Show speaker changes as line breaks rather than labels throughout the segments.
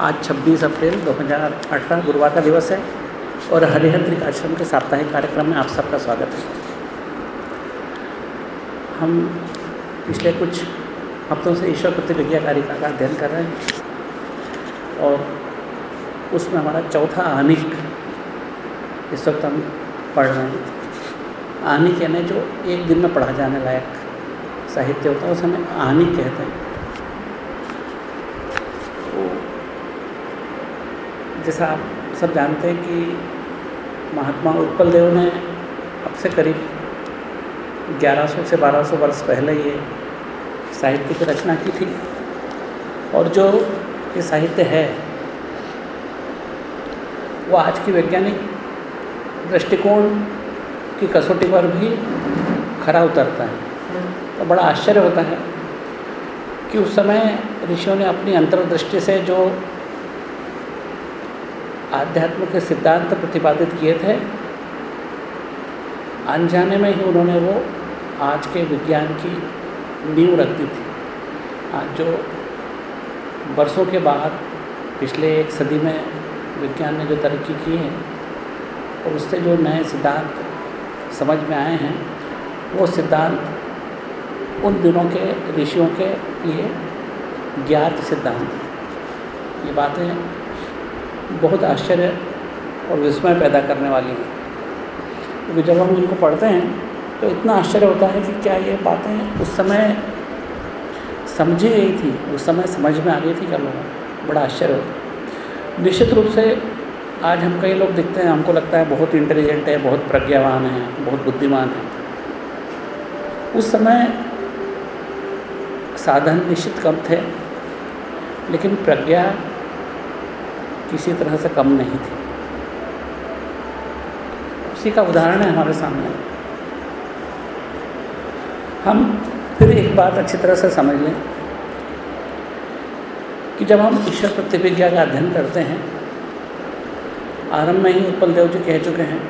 आज 26 अप्रैल 2018 गुरुवार का दिवस है और हरिहर आश्रम के साप्ताहिक कार्यक्रम में आप सबका स्वागत है। हम पिछले कुछ हफ्तों से ईश्वर प्रतिविज्ञा कारिका का अध्ययन कर रहे हैं और उसमें हमारा चौथा आनिक इस वक्त हम पढ़ रहे हैं। आनिक यानी जो एक दिन में पढ़ा जाने लायक साहित्य होता है, उसे हमें आनिक कहते हैं। जैसा आप सब जानते हैं कि महात्मा उत्पल देव ने अब से करीब 1100 से 1200 वर्ष पहले ये साहित्य की रचना की थी। और जो ये साहित्य है, वो आज की वैज्ञानिक दृष्टिकोण की कसौटी पर भी खरा उतरता है। तो बड़ा आश्चर्य होता है कि उस समय ऋषियों ने अपनी अंतर्दृष्टि से जो आध्यात्म के सिद्धांत प्रतिपादित किए थे। अनजाने में ही उन्होंने वो आज के विज्ञान की नींव रख दी थी। आज जो वर्षों के बाद, पिछले एक सदी में विज्ञान ने जो तरक्की की है और उससे जो नए सिद्धांत समझ में आए हैं, वो सिद्धांत उन दिनों के ऋषियों के लिए ज्ञात सिद्धांत। ये बातें बहुत आश्चर्य और विस्मय पैदा करने वाली हैं। क्योंकि जब हम इनको पढ़ते हैं तो इतना आश्चर्य होता है कि क्या ये बातें उस समय समझी गई थी, उस समय समझ में आ गई थी क्या लोगों बड़ा आश्चर्य होता निश्चित रूप से आज हम कई लोग दिखते हैं, हमको लगता है बहुत इंटेलिजेंट है, बहुत प्रज्ञावान है, बहुत बुद्धिमान है। उस समय साधन निश्चित कम थे, लेकिन प्रज्ञा किसी तरह से कम नहीं थी। उसी का उदाहरण है हमारे सामने। हम फिर एक बात अच्छी तरह से समझ लें कि जब हम ईश्वर प्रतिविज्ञा का अध्ययन करते हैं, आरंभ में ही उत्पल देव जी कह चुके हैं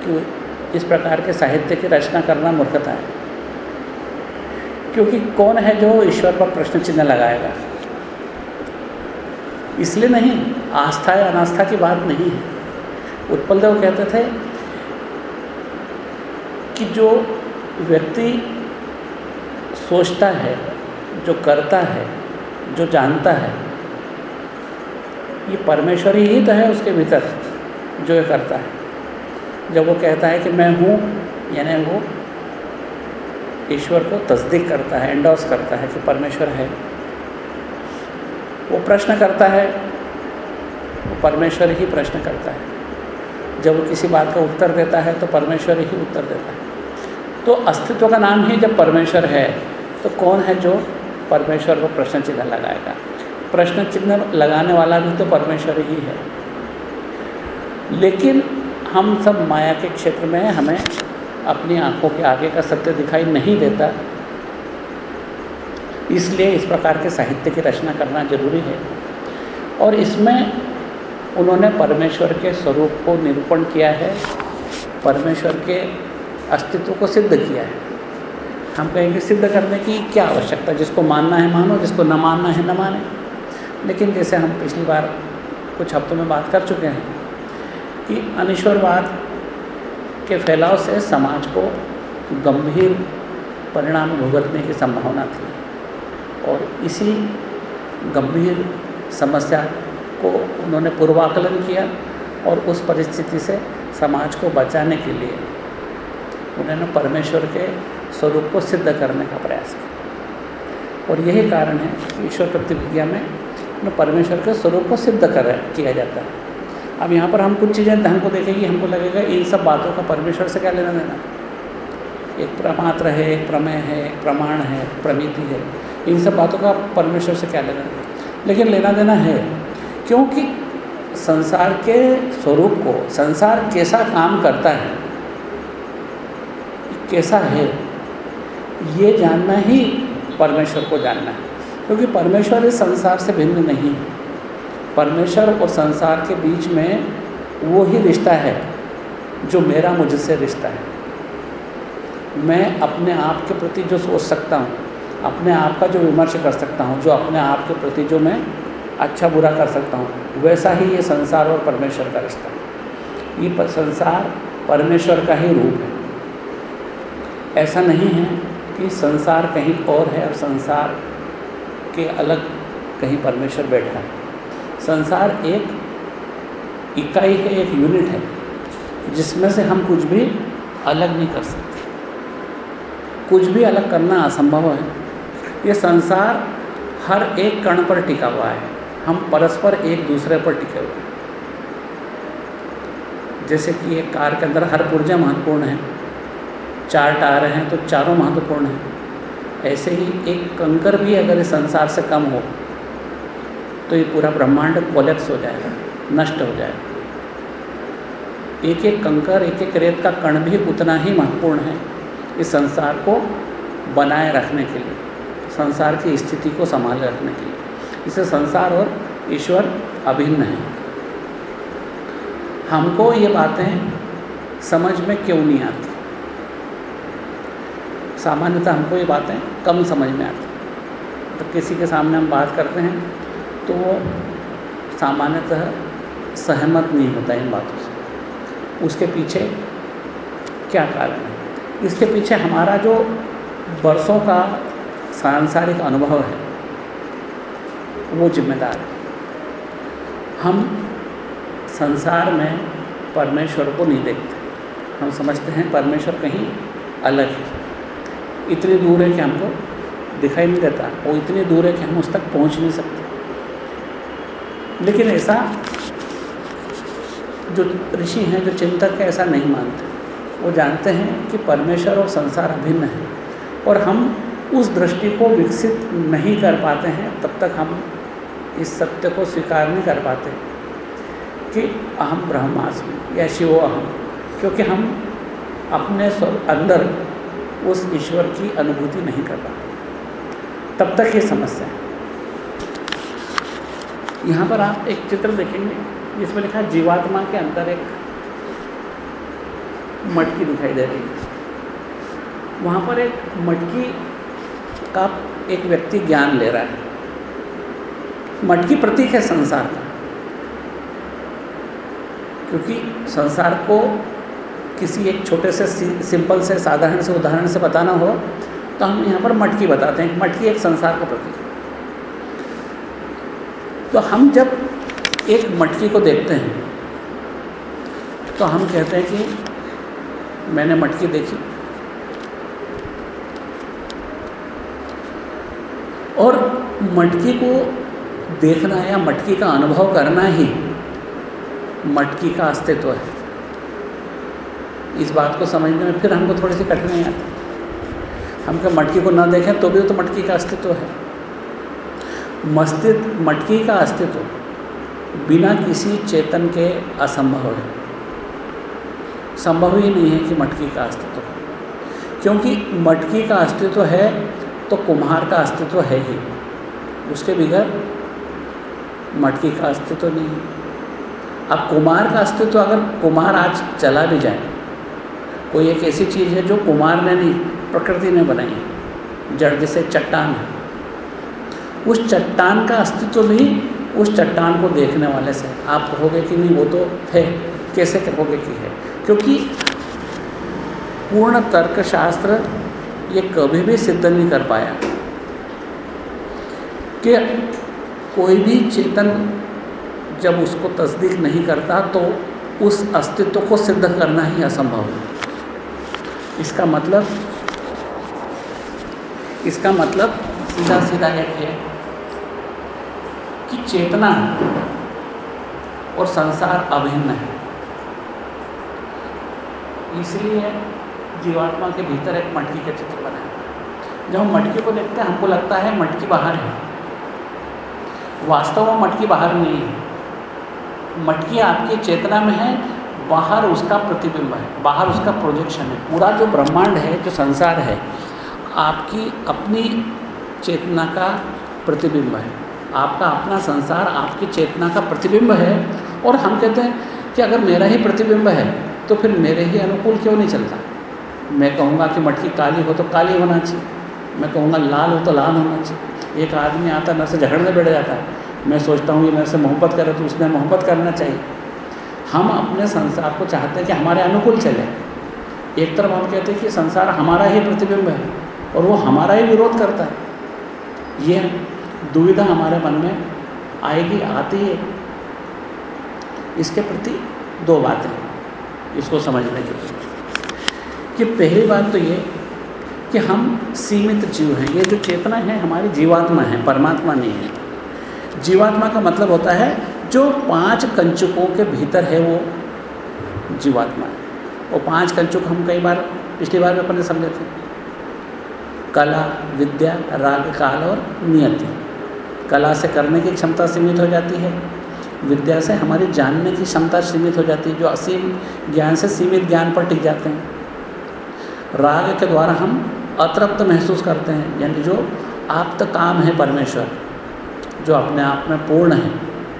कि इस प्रकार के साहित्य की रचना करना मूर्खता है। क्योंकि कौन है जो ईश्वर पर प्रश्न चिन्ह लगाएगा? इसलिए नहीं आस्था या अनास्था की बात नहीं है। उत्पल देव कहते थे कि जो व्यक्ति सोचता है, जो करता है, जो जानता है, ये परमेश्वर ही तो है उसके भीतर जो ये करता है। जब वो कहता है कि मैं हूँ, यानी वो ईश्वर को तस्दीक करता है एंडोस करता है कि परमेश्वर है, वो प्रश्न करता है वो परमेश्वर ही प्रश्न करता है। जब वो किसी बात का उत्तर देता है तो परमेश्वर ही उत्तर देता है। तो अस्तित्व का नाम ही जब परमेश्वर है तो कौन है जो परमेश्वर को प्रश्न चिन्ह लगाएगा? प्रश्न चिन्ह लगाने वाला भी तो परमेश्वर ही है। लेकिन हम सब माया के क्षेत्र में हमें अपनी आँखों के आगे का सत्य दिखाई नहीं देता। इसलिए इस प्रकार के साहित्य की रचना करना ज़रूरी है। और इसमें उन्होंने परमेश्वर के स्वरूप को निरूपण किया है, परमेश्वर के अस्तित्व को सिद्ध किया है। हम कहेंगे सिद्ध करने की क्या आवश्यकता, जिसको मानना है मानो, जिसको न मानना है न माने। लेकिन जैसे हम पिछली बार कुछ हफ्तों में बात कर चुके हैं कि अनिश्वरवाद के फैलाव से समाज को गंभीर परिणाम भुगतने की संभावना थी और इसी गंभीर समस्या को उन्होंने पूर्वाकलन किया और उस परिस्थिति से समाज को बचाने के लिए उन्होंने परमेश्वर के स्वरूप को सिद्ध करने का प्रयास किया। और यही कारण है कि ईश्वर प्रतिविज्ञा में परमेश्वर के स्वरूप को सिद्ध कर किया जाता है। अब यहाँ पर हम कुछ चीज़ें धन को देखेंगे, हमको लगेगा इन सब बातों का परमेश्वर से क्या लेना देना? एक प्रमात्र है, एक प्रमेय है, एक प्रमाण है प्रमिति है। इन सब बातों का परमेश्वर से क्या लेना देना? लेकिन लेना देना है। क्योंकि संसार के स्वरूप को, संसार कैसा काम करता है, कैसा है, ये जानना ही परमेश्वर को जानना है। क्योंकि परमेश्वर इस संसार से भिन्न नहीं है। परमेश्वर और संसार के बीच में वो ही रिश्ता है जो मेरा मुझसे रिश्ता है। मैं अपने आप के प्रति जो सोच सकता हूँ, अपने आप का जो विमर्श कर सकता हूँ, जो अपने आप के प्रति जो मैं अच्छा बुरा कर सकता हूँ। वैसा ही ये संसार और परमेश्वर का रिश्ता। है ये संसार परमेश्वर का ही रूप है। ऐसा नहीं है कि संसार कहीं और है और संसार के अलग कहीं परमेश्वर बैठा है। संसार एक इकाई है, एक यूनिट है, जिसमें से हम कुछ भी अलग नहीं कर सकते। कुछ भी अलग करना असंभव है। ये संसार हर एक कण पर टिका हुआ है। हम परस्पर एक दूसरे पर टिके हुए जैसे कि एक कार के अंदर हर पुर्जा महत्वपूर्ण है। चार टायर हैं तो चारों महत्वपूर्ण हैं। ऐसे ही एक कंकर भी अगर इस संसार से कम हो तो ये पूरा ब्रह्मांड कोलेप्स हो जाएगा, नष्ट हो जाएगा। एक एक कंकर एक एक रेत का कण भी उतना ही महत्वपूर्ण है इस संसार को बनाए रखने के लिए, संसार की स्थिति को संभाल रखने के लिए। इसे संसार और ईश्वर अभिन्न है। हमको ये बातें समझ में क्यों नहीं आती? सामान्यतः हमको ये बातें कम समझ में आती। तो किसी के सामने हम बात करते हैं तो वो सामान्यतः सहमत नहीं होता इन बातों से। उसके पीछे क्या कारण है? इसके पीछे हमारा जो वर्षों का सांसारिक अनुभव है वो जिम्मेदार है। हम संसार में परमेश्वर को नहीं देखते। हम समझते हैं परमेश्वर कहीं अलग है। इतनी दूर है कि हमको दिखाई नहीं देता वो इतनी दूर है कि हम उस तक पहुँच नहीं सकते। लेकिन ऐसा जो ऋषि हैं, जो चिंतक हैं, ऐसा नहीं मानते। वो जानते हैं कि परमेश्वर और संसार अभिन्न है और हम उस दृष्टि को विकसित नहीं कर पाते हैं, तब तक हम इस सत्य को स्वीकार नहीं कर पाते कि अहम ब्रह्मास्मि या शिवो अहम, क्योंकि हम अपने अंदर उस ईश्वर की अनुभूति नहीं कर पाते। तब तक ये समस्या है। यहाँ पर आप एक चित्र देखेंगे, जिसमें लिखा है, जीवात्मा के अंदर एक मटकी दिखाई दे रही है। वहाँ पर एक मटकी का एक व्यक्ति ज्ञान ले रहा है। मटकी प्रतीक है संसार। का क्योंकि संसार को किसी एक छोटे से सिंपल से, साधारण से, उदाहरण से बताना हो तो हम यहाँ पर मटकी बताते हैं। मटकी एक संसार का प्रतीक। है तो हम जब एक मटकी को देखते हैं तो हम कहते हैं कि मैंने मटकी देखी। और मटकी को देखना या मटकी का अनुभव करना ही मटकी का अस्तित्व है। इस बात को समझने में फिर हमको थोड़ी सी कठिनाई आती हम क्या मटकी को ना देखें तो भी वो तो मटकी का अस्तित्व है। मस्तित्व मटकी का अस्तित्व बिना किसी चेतन के असंभव है। संभव ही नहीं है कि मटकी का अस्तित्व क्योंकि मटकी का अस्तित्व है तो कुम्हार का अस्तित्व है ही। उसके बगैर मटकी का अस्तित्व नहीं है। अब कुमार का अस्तित्व अगर कुमार आज चला भी जाए, कोई एक ऐसी चीज़ है जो कुमार ने नहीं, प्रकृति ने बनाई है। जड़ जैसे चट्टान है। उस चट्टान का अस्तित्व भी उस चट्टान को देखने वाले से। आप कहोगे कि नहीं, वो तो है। कैसे कहोगे कि है? क्योंकि पूर्ण तर्कशास्त्र ये कभी भी सिद्ध नहीं कर पाया। कि कोई भी चेतन जब उसको तस्दीक नहीं करता तो उस अस्तित्व को सिद्ध करना ही असंभव है। इसका मतलब इसका मतलब सीधा सीधा एक है कि चेतना और संसार अभिन्न है। इसलिए जीवात्मा के भीतर एक मटकी का चित्र बनाया जब हम मटकी को देखते हैं, हमको लगता है मटकी बाहर है। वास्तव में मटकी बाहर नहीं है। मटकी आपकी चेतना में है, बाहर उसका प्रतिबिंब है, बाहर उसका प्रोजेक्शन है। पूरा जो ब्रह्मांड है, जो संसार है, आपकी अपनी चेतना का प्रतिबिंब है। आपका अपना संसार आपकी चेतना का प्रतिबिंब है और हम कहते हैं कि अगर मेरा ही प्रतिबिंब है तो फिर मेरे ही अनुकूल क्यों नहीं चलता? मैं कहूँगा कि मटकी काली हो तो काली होना चाहिए। मैं कहूँगा लाल हो तो लाल होना चाहिए। एक आदमी आता न से झगड़ने बैठ जाता। है मैं सोचता हूँ, ये मेरे से मोहब्बत करे तो उसने मोहब्बत करना चाहिए। हम अपने संसार को चाहते हैं कि हमारे अनुकूल चले। एक तरफ़ हम कहते हैं कि संसार हमारा ही प्रतिबिंब है, और वो हमारा ही विरोध करता है। ये दुविधा हमारे मन में आएगी, आती है। इसके प्रति दो बातें इसको समझने के लिए। कि पहली बात तो ये कि हम सीमित जीव हैं। ये जो चेतना है, हमारी जीवात्मा है, परमात्मा नहीं है। जीवात्मा का मतलब होता है, जो पाँच कंचुकों के भीतर है वो जीवात्मा। है वो पाँच कंचुक हम कई बार, पिछली बार में अपने समझे थे। कला, विद्या, राग, काल और नियति। कला से करने की क्षमता सीमित हो जाती है। विद्या से हमारी जानने की क्षमता सीमित हो जाती है, जो असीम ज्ञान से सीमित ज्ञान पर टिक जाते हैं। राग के द्वारा हम अतृप्त महसूस करते हैं, यानी जो आप तक काम है परमेश्वर, जो अपने आप में पूर्ण है,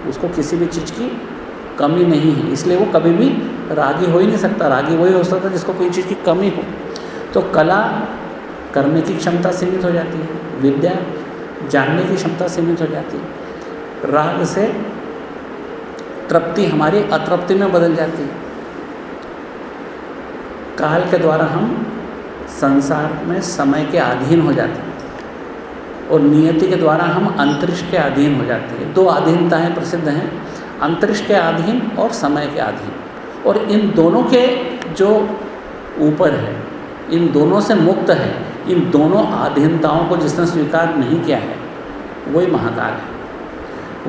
उसको किसी भी चीज़ की कमी नहीं है। इसलिए वो कभी भी रागी हो ही नहीं सकता, रागी वही हो सकता जिसको कोई चीज़ की कमी हो। तो कला करने की क्षमता सीमित हो जाती है, विद्या जानने की क्षमता सीमित हो जाती है। राग से तृप्ति हमारी अतृप्ति में बदल जाती है। काल के द्वारा हम संसार में समय के अधीन हो जाते हैं। और नियति के द्वारा हम अंतरिक्ष के अधीन हो जाते हैं। दो अधीनताएँ प्रसिद्ध हैं, अंतरिक्ष के अधीन और समय के अधीन। और इन दोनों के जो ऊपर है, इन दोनों से मुक्त है, इन दोनों अधीनताओं को जिसने स्वीकार नहीं किया है, वही महाकाल है।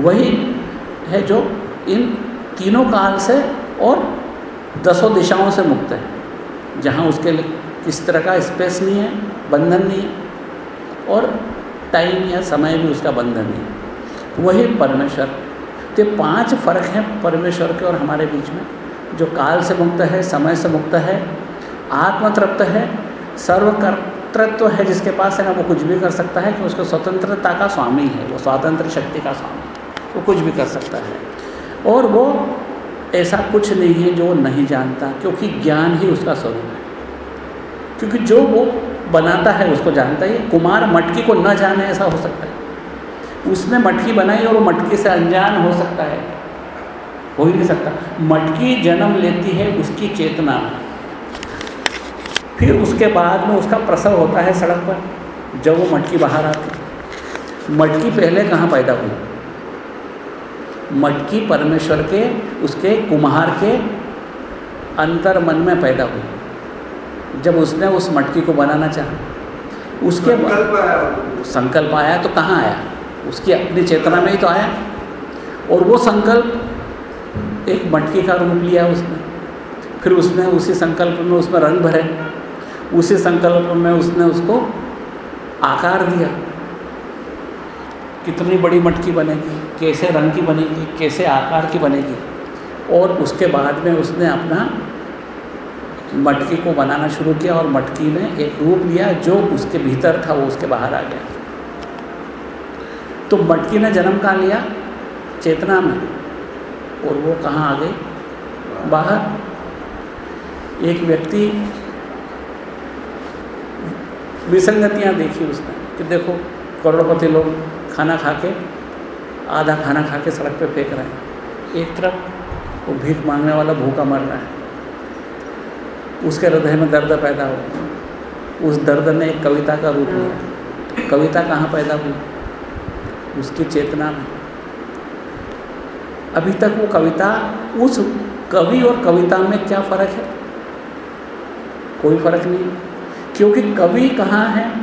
वही है जो इन तीनों काल से और दसों दिशाओं से मुक्त है, जहाँ उसके लिए किस तरह का स्पेस नहीं है, बंधन नहीं है, और टाइम या समय भी उसका बंधन नहीं है। वही परमेश्वर। तो पाँच फ़र्क हैं परमेश्वर के और हमारे बीच में, जो काल से मुक्त है, समय से मुक्त है, आत्मतृप्त है, सर्वकर्तृत्व है जिसके पास है, ना वो कुछ भी कर सकता है कि उसको स्वतंत्रता का स्वामी है, वो स्वतंत्र शक्ति का स्वामी वो कुछ भी कर सकता है। और वो ऐसा कुछ नहीं है जो नहीं जानता, क्योंकि ज्ञान ही उसका स्वरूप है। क्योंकि जो वो बनाता है उसको जानता है। कुमार मटकी को न जाने ऐसा हो सकता है। उसने मटकी बनाई और वो मटकी से अनजान हो सकता है। हो ही नहीं सकता। मटकी जन्म लेती है उसकी चेतना। फिर उसके बाद में उसका प्रसव होता है सड़क पर, जब वो मटकी बाहर आती मटकी पहले कहाँ पैदा हुई? मटकी परमेश्वर के, उसके कुम्हार के अंतर मन में पैदा हुई। जब उसने उस मटकी को बनाना चाहा। उसके बाद संकल्प आया तो कहाँ आया? उसकी अपनी चेतना में ही तो आया। और वो संकल्प एक मटकी का रूप लिया उसने। फिर उसने उसी संकल्प में उसमें रंग भरे। उसी संकल्प में उसने उसको आकार दिया। कितनी बड़ी मटकी बनेगी कैसे रंग की बनेगी कैसे आकार की बनेगी। और उसके बाद में उसने अपना मटकी को बनाना शुरू किया और मटकी ने एक रूप लिया जो उसके भीतर था, वो उसके बाहर आ गया। तो मटकी ने जन्म कहाँ लिया? चेतना में। और वो कहाँ आ गई? बाहर। एक व्यक्ति विसंगतियाँ देखी उसने कि देखो, करोड़पति लोग खाना खा के आधा खाना खा के सड़क पे फेंक रहे हैं। एक तरफ़ वो भीख मांगने वाला भूखा मर रहा है। उसके हृदय में दर्द पैदा हो उस दर्द ने एक कविता का रूप लिया। कविता कहाँ पैदा हुई? उसकी चेतना में। अभी तक वो कविता, उस कवि और कविता में क्या फ़र्क है? कोई फ़र्क नहीं क्योंकि कवि कहाँ है?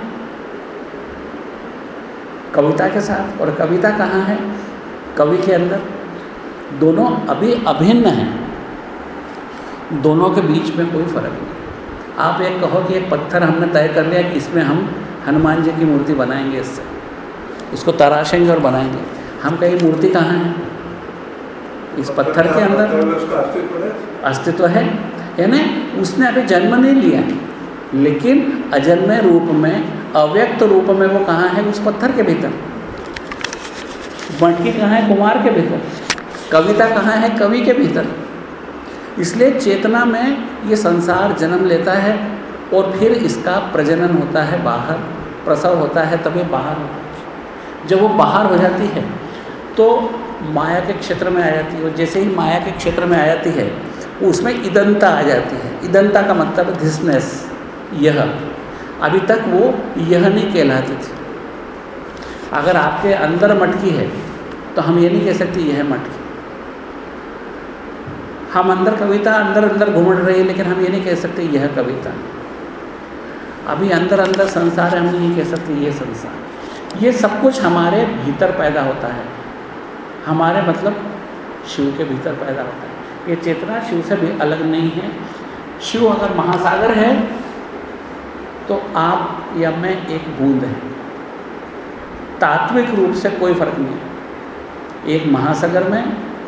कविता के साथ। और कविता कहाँ है? कवि के अंदर। दोनों अभी अभिन्न हैं। दोनों के बीच में कोई फ़र्क नहीं। आप एक कहो कि एक पत्थर हमने तय कर लिया कि इसमें हम हनुमान जी की मूर्ति बनाएँगे इससे। इसको तराशेंगे और बनाएँगे। हम कहीं मूर्ति कहाँ है? इस पत्थर के अंदर। अस्तित्व है? यानी उसने अभी जन्म नहीं लिया। लेकिन अजन्मे रूप में अव्यक्त रूप में वो कहाँ है? उस पत्थर के भीतर। मटकी कहाँ है? कुमार के भीतर। कविता कहाँ है? कवि के भीतर। इसलिए चेतना में ये संसार जन्म लेता है और फिर इसका प्रजनन होता है बाहर, प्रसव होता है, तभी बाहर होता है। जब वो बाहर हो जाती है तो माया के क्षेत्र में आ जाती है और जैसे ही माया के क्षेत्र में आ जाती है उसमें ईदनता आ जाती है। ईदनता का मतलब धिसनेस, यह। अभी तक वो यह नहीं कहलाती थी। अगर आपके अंदर मटकी है तो हम ये नहीं कह सकते यह मटकी। हम अंदर कविता अंदर अंदर घूमट रही है, लेकिन हम ये नहीं कह सकते यह कविता। अभी अंदर अंदर संसार है, हम नहीं कह सकते ये संसार। ये सब कुछ हमारे भीतर पैदा होता है। हमारे मतलब शिव के भीतर पैदा होता है। ये चेतना शिव से भी अलग नहीं है। शिव अगर महासागर है तो आप या मैं एक बूंद है। तात्विक रूप से कोई फ़र्क नहीं है। एक महासागर में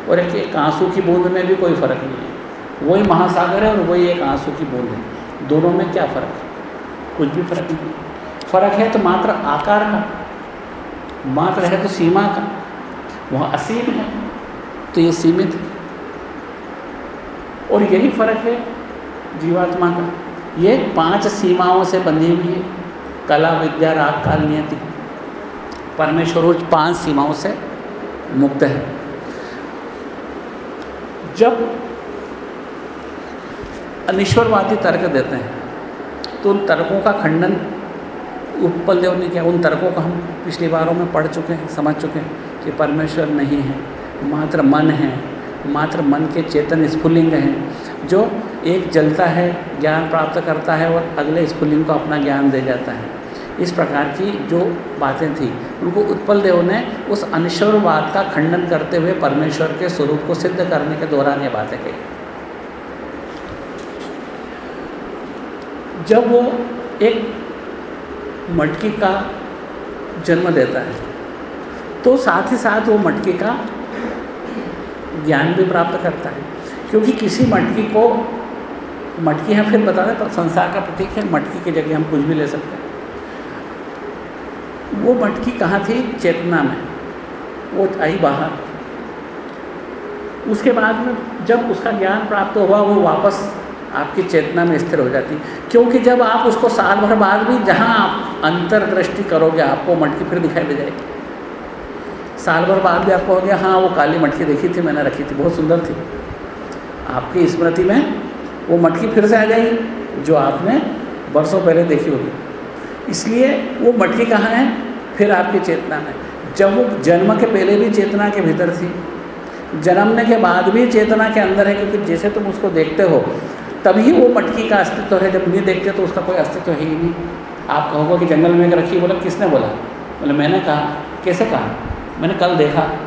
और एक एक आँसू की बूंद में भी कोई फ़र्क नहीं है। वही महासागर है और वही एक आँसू की बूंद है। दोनों में क्या फ़र्क है? कुछ भी फ़र्क नहीं फ़र्क है तो मात्र आकार का। मात्र है तो सीमा का। वह असीम है तो ये सीमित है। और यही फ़र्क है जीवात्मा का। ये पाँच सीमाओं से बंधी हुई है। कला, विद्या, राग, काल, नियति। परमेश्वर पाँच सीमाओं से मुक्त है। जब अनिश्वरवादी तर्क देते हैं तो उन तर्कों का खंडन उत्पल देव ने किया। उन तर्कों को हम पिछली बारों में पढ़ चुके हैं, समझ चुके हैं कि परमेश्वर नहीं है, मात्र मन है, मात्र मन के चेतन स्फुलिंग हैं, जो एक जलता है, ज्ञान प्राप्त करता है और अगले स्फुलिंग को अपना ज्ञान दे जाता है। इस प्रकार की जो बातें थी। उनको उत्पल देव ने उस अनिश्वरवाद का खंडन करते हुए परमेश्वर के स्वरूप को सिद्ध करने के दौरान ये बातें कही। जब वो एक मटकी का जन्म देता है तो साथ ही साथ वो मटकी का ज्ञान भी प्राप्त करता है। क्योंकि किसी मटकी को, मटकी हम फिर बता दें, संसार का प्रतीक है, मटकी की जगह हम कुछ भी ले सकते हैं। वो मटकी कहाँ थी? चेतना में। वो आई बाहर। उसके बाद में जब उसका ज्ञान प्राप्त हुआ, वो वापस आपकी चेतना में स्थिर हो जाती। क्योंकि जब आप उसको साल भर बाद भी जहाँ आप अंतर्दृष्टि करोगे, आपको मटकी फिर दिखाई दे जाएगी। साल भर बाद भी आपको हो गया हाँ वो काली मटकी देखी थी, मैंने रखी थी, बहुत सुंदर थी। आपकी स्मृति में वो मटकी फिर से आ जाएगी, जो आपने वर्षों पहले देखी होगी। इसलिए वो मटकी कहाँ है? फिर आपकी चेतना में। जब वो जन्म के पहले भी चेतना के भीतर थी, जन्मने के बाद भी चेतना के अंदर है, क्योंकि जैसे तुम उसको देखते हो, तभी वो मटकी का अस्तित्व है। जब नहीं देखते तो उसका कोई अस्तित्व है ही नहीं। आप कहोगे कि जंगल में रखी बोला, किसने बोला? बोले, मैंने कहा। कैसे कहा? मैंने कल देखा।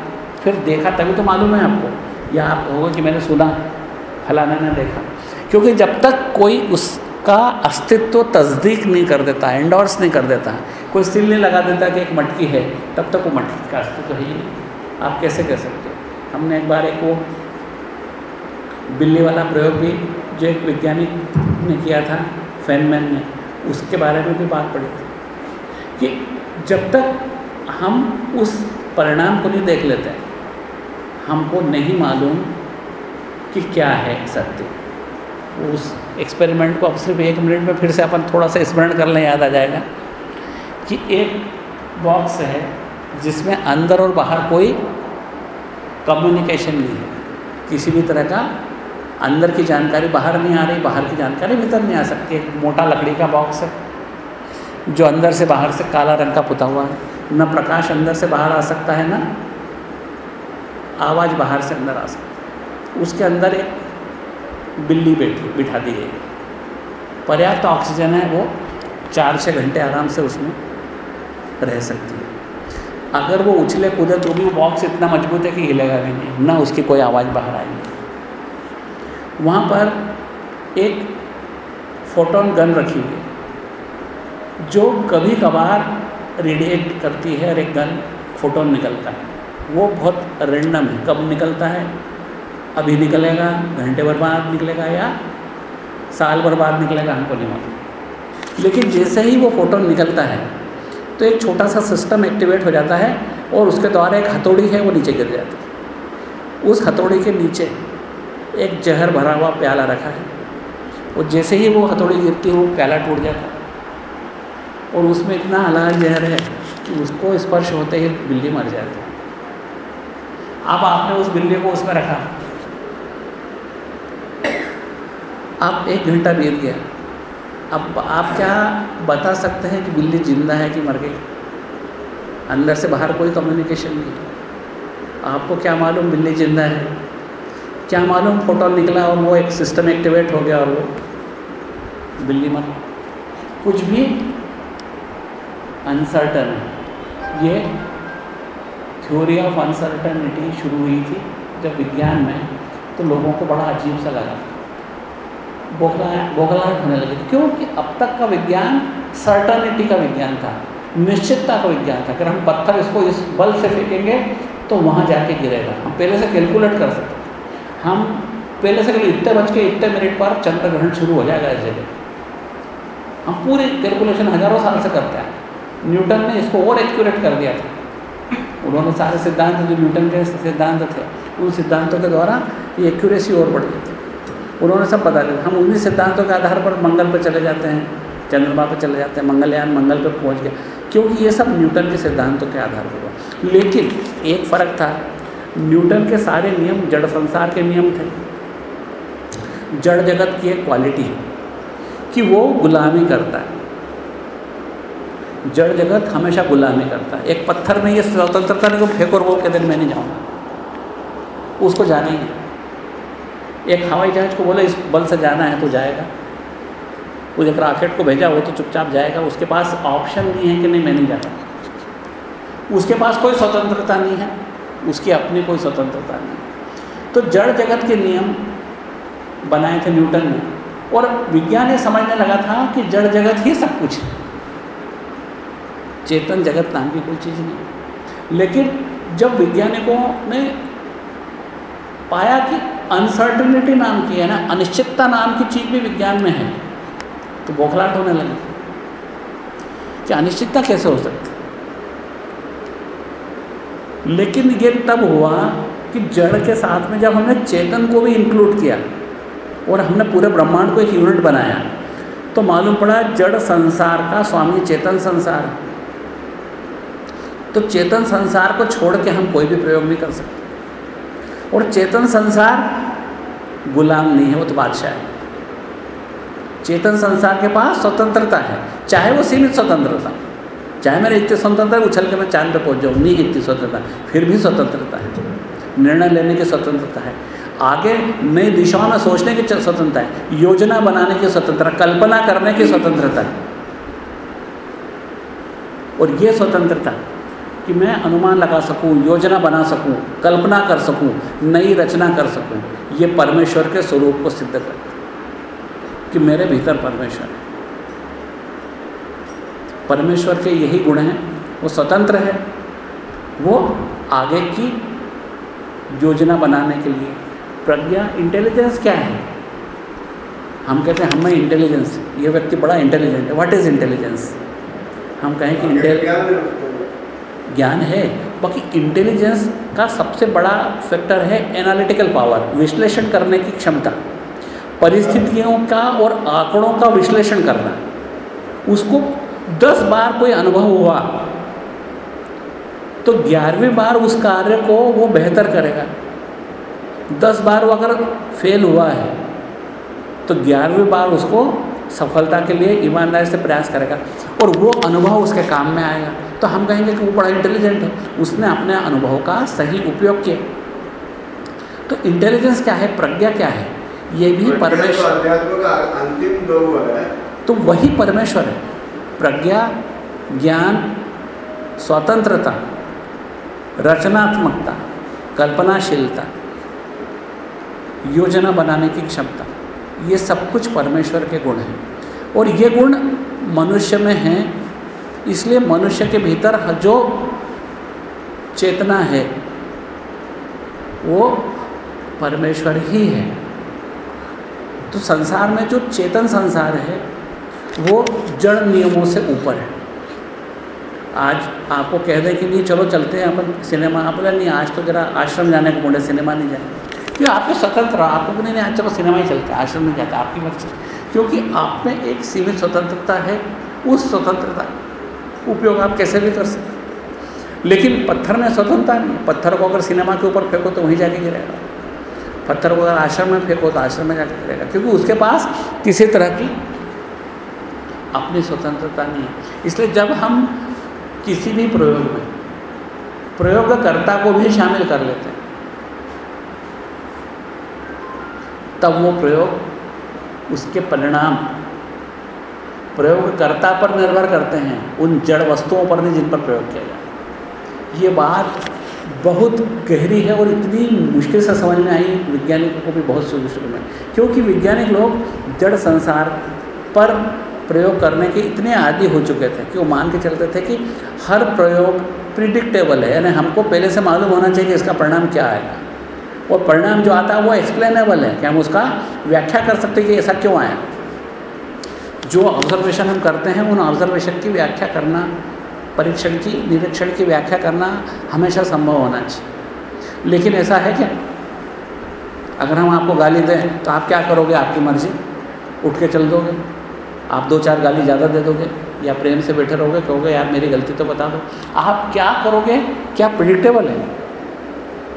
फिर देखा तभी तो मालूम है आपको। या आप कहोगे कि मैंने सुना, फलाना ने देखा। क्योंकि जब तक कोई उस का अस्तित्व तस्दीक नहीं कर देता एंडोर्स नहीं कर देता। कोई सिल नहीं लगा देता कि एक मटकी है, तब तक वो मटकी का अस्तित्व है ही आप कैसे कह सकते हो? हमने एक बार एक वो बिल्ली वाला प्रयोग भी जो एक वैज्ञानिक ने किया था फैनमैन ने, उसके बारे में भी बात पड़ी थी कि जब तक हम उस परिणाम को नहीं देख लेते, हमको नहीं मालूम कि क्या है सत्य। उस एक्सपेरिमेंट को अब सिर्फ़ एक मिनट में फिर से अपन थोड़ा सा स्मरण कर लें, याद आ जाएगा कि एक बॉक्स है जिसमें अंदर और बाहर कोई कम्युनिकेशन नहीं है। किसी भी तरह का अंदर की जानकारी बाहर नहीं आ रही, बाहर की जानकारी भीतर नहीं आ सकती। एक मोटा लकड़ी का बॉक्स है जो अंदर से बाहर से काला रंग का पुता हुआ है। न प्रकाश अंदर से बाहर आ सकता है, न आवाज़ बाहर से अंदर आ सकती है। उसके अंदर एक बिल्ली बैठी, बिठा दी गई। पर्याप्त ऑक्सीजन है वो, चार छः घंटे आराम से उसमें रह सकती है। अगर वो उछले कूदे तो भी बॉक्स इतना मज़बूत है कि हिलेगा भी नहीं, ना उसकी कोई आवाज़ बाहर आएगी। वहाँ पर एक फोटोन गन रखी हुई है, जो कभी कभार रेडिएट करती है और एक गन फोटोन निकलता है। वो बहुत रेंडम है, कब निकलता है? अभी निकलेगा, घंटे भर बाद निकलेगा या साल भर बाद निकलेगा, हमको नहीं मालूम। लेकिन जैसे ही वो फ़ोटो निकलता है तो एक छोटा सा सिस्टम एक्टिवेट हो जाता है और उसके द्वारा एक हथौड़ी है, वो नीचे गिर जाती है। उस हथौड़ी के नीचे एक जहर भरा हुआ प्याला रखा है। और जैसे ही वो हथौड़ी गिरती है, वो प्याला टूट जाता है। और उसमें इतना हलाल जहर है कि उसको स्पर्श होते ही बिल्ली मर जाती है। अब आपने उस बिल्ली को उसमें रखा। अब एक घंटा बीत गया अब आप क्या बता सकते हैं कि बिल्ली ज़िंदा है कि मर गई? अंदर से बाहर कोई कम्युनिकेशन नहीं। आपको क्या मालूम बिल्ली ज़िंदा है? क्या मालूम फ़ोटो निकला और वो एक सिस्टम एक्टिवेट हो गया और वो बिल्ली मर कुछ भी अनसर्टन है। ये थ्योरी ऑफ़ अनसर्टनिटी शुरू हुई थी जब विज्ञान में तो लोगों को बड़ा अजीब सा लगा। बोखलाहट बोखलाहट होने लगी थी। क्योंकि अब तक का विज्ञान सर्टनिटी का विज्ञान था, निश्चितता का विज्ञान था। अगर हम पत्थर इसको इस बल से फेंकेंगे तो वहाँ जाके गिरेगा। हम पहले से कैलकुलेट कर सकते हम पहले से इतने बज के इतने मिनट पर चंद्र ग्रहण शुरू हो जाएगा इस जगह। हम पूरी कैलकुलेशन हज़ारों साल से करते हैं न्यूटन ने इसको और एक्यूरेट कर दिया था। उन्होंने सारे सिद्धांत, जो न्यूटन के सिद्धांत थे, उन सिद्धांतों के द्वारा ये एक्यूरेसी और बढ़ गई थी। उन्होंने सब बता दिया। हम उन्हीं सिद्धांतों के आधार पर मंगल पर चले जाते हैं, चंद्रमा पर चले जाते हैं, मंगलयान मंगल पर पहुँच गया क्योंकि ये सब न्यूटन के सिद्धांतों के आधार पर हुआ। लेकिन एक फ़र्क था, न्यूटन के सारे नियम जड़ संसार के नियम थे। जड़ जगत की एक क्वालिटी है कि वो गुलामी करता है। जड़ जगत हमेशा गुलामी करता है। एक पत्थर में ये स्वतंत्रता नहीं को फेंको और के दिन मैं नहीं जाऊँगा। उसको जाना ही नहीं एक हवाई जहाज़ को बोले, इस बल से जाना है तो जाएगा। वो जब राकेट को भेजा, वो तो चुपचाप जाएगा। उसके पास ऑप्शन नहीं है कि नहीं, मैं नहीं जाता। उसके पास कोई स्वतंत्रता नहीं है। उसकी अपनी कोई स्वतंत्रता नहीं तो जड़ जगत के नियम बनाए थे न्यूटन ने। और विज्ञान ये समझने लगा था कि जड़ जगत ही सब कुछ है। चेतन जगत नाम की कोई चीज़ नहीं लेकिन जब वैज्ञानिकों ने पाया कि अनसर्टनिटी नाम की है ना, अनिश्चितता नाम की चीज़ भी विज्ञान में है तो बौखलाहट होने लगी। कि अनिश्चितता कैसे हो सकती? लेकिन ये तब हुआ कि जड़ के साथ में जब हमने चेतन को भी इंक्लूड किया और हमने पूरे ब्रह्मांड को एक यूनिट बनाया तो मालूम पड़ा जड़ संसार का स्वामी चेतन संसार। तो चेतन संसार को छोड़ के हम कोई भी प्रयोग नहीं कर सकते। और चेतन संसार गुलाम नहीं है, वो तो बादशाह है। चेतन संसार के पास स्वतंत्रता है, चाहे वो सीमित स्वतंत्रता चाहे मेरे इतनी स्वतंत्रता है, उछल के मैं चाँद पे पहुँच जाऊँ, नहीं इतनी स्वतंत्रता, फिर भी स्वतंत्रता है। निर्णय लेने की स्वतंत्रता है। आगे नई दिशाओं में सोचने की स्वतंत्रता है, योजना बनाने की स्वतंत्रता कल्पना करने की स्वतंत्रता है। और ये स्वतंत्रता कि मैं अनुमान लगा सकूँ, योजना बना सकूँ, कल्पना कर सकूँ, नई रचना कर सकूँ, ये परमेश्वर के स्वरूप को सिद्ध करता कि मेरे भीतर परमेश्वर है। परमेश्वर के यही गुण हैं वो स्वतंत्र है वो आगे की योजना बनाने के लिए। प्रज्ञा इंटेलिजेंस क्या है? हम कहते हैं हमें इंटेलिजेंस ये व्यक्ति बड़ा इंटेलिजेंट है। व्हाट इज़ इंटेलिजेंस हम कहें कि इंटेलिजेंस ज्ञान है, बाकी इंटेलिजेंस का सबसे बड़ा फैक्टर है एनालिटिकल पावर विश्लेषण करने की क्षमता। परिस्थितियों का और आंकड़ों का विश्लेषण करना। उसको दस बार कोई अनुभव हुआ तो ग्यारहवीं बार उस कार्य को वो बेहतर करेगा। दस बार वो अगर फेल हुआ है तो ग्यारहवीं बार उसको सफलता के लिए ईमानदारी से प्रयास करेगा और वो अनुभव उसके काम में आएगा। तो हम कहेंगे कि वो बड़ा इंटेलिजेंट है। उसने अपने अनुभव का सही उपयोग किया। तो इंटेलिजेंस क्या है? प्रज्ञा क्या है? ये भी परमेश्वर। अंतिम दो है। तो वही परमेश्वर है। प्रज्ञा ज्ञान स्वतंत्रता रचनात्मकता कल्पनाशीलता योजना बनाने की क्षमता। ये सब कुछ परमेश्वर के गुण हैं। और ये गुण मनुष्य में हैं इसलिए मनुष्य के भीतर जो चेतना है, वो परमेश्वर ही है। तो संसार में जो चेतन संसार है, वो जड़ नियमों से ऊपर है। आज आपको कह दें कि नहीं, चलो चलते हैं अपन सिनेमा। आप बोला, नहीं, आज तो जरा आश्रम जाने को बोले सिनेमा नहीं जाए क्योंकि आपको स्वतंत्र आपको नहीं नहीं, आज चलो सिनेमा ही चलते आश्रम नहीं जाते, आपकी मर्ज़ी। क्योंकि आप में एक सीमित स्वतंत्रता है, उस स्वतंत्रता उपयोग आप कैसे भी कर सकते लेकिन पत्थर में स्वतंत्रता नहीं पत्थर को अगर सिनेमा के ऊपर फेंको तो वहीं जाके गिरेगा। पत्थर को अगर आश्रम में फेंको तो आश्रम में जाके गिरेगा। क्योंकि उसके पास किसी तरह की अपनी स्वतंत्रता नहीं है। इसलिए जब हम किसी भी प्रयोग में प्रयोगकर्ता को भी शामिल कर लेते हैं, तब वो प्रयोग उसके परिणाम प्रयोगकर्ता पर निर्भर करते हैं, उन जड़ वस्तुओं पर नहीं जिन पर प्रयोग किया जाए। ये बात बहुत गहरी है और इतनी मुश्किल से समझ में आई, वैज्ञानिकों को भी बहुत शुरू में क्योंकि वैज्ञानिक लोग जड़ संसार पर प्रयोग करने के इतने आदि हो चुके थे कि वो मान के चलते थे कि हर प्रयोग प्रिडिक्टेबल है, यानी हमको पहले से मालूम होना चाहिए कि इसका परिणाम क्या आएगा। और परिणाम जो आता है वो एक्सप्लेनेबल है, कि हम उसका व्याख्या कर सकते हैं कि ऐसा क्यों आया। जो ऑब्जर्वेशन हम करते हैं, उन ऑब्जर्वेशन की व्याख्या करना, परीक्षण की, निरीक्षण की व्याख्या करना हमेशा संभव होना चाहिए। लेकिन ऐसा है क्या? अगर हम आपको गाली दें तो आप क्या करोगे? आपकी मर्ज़ी। उठ के चल दोगे। आप दो चार गाली ज़्यादा दे दोगे, या प्रेम से बैठे रहोगे, कहोगे, यार, मेरी गलती तो बता दो। आप क्या करोगे? क्या प्रिडिक्टेबल है?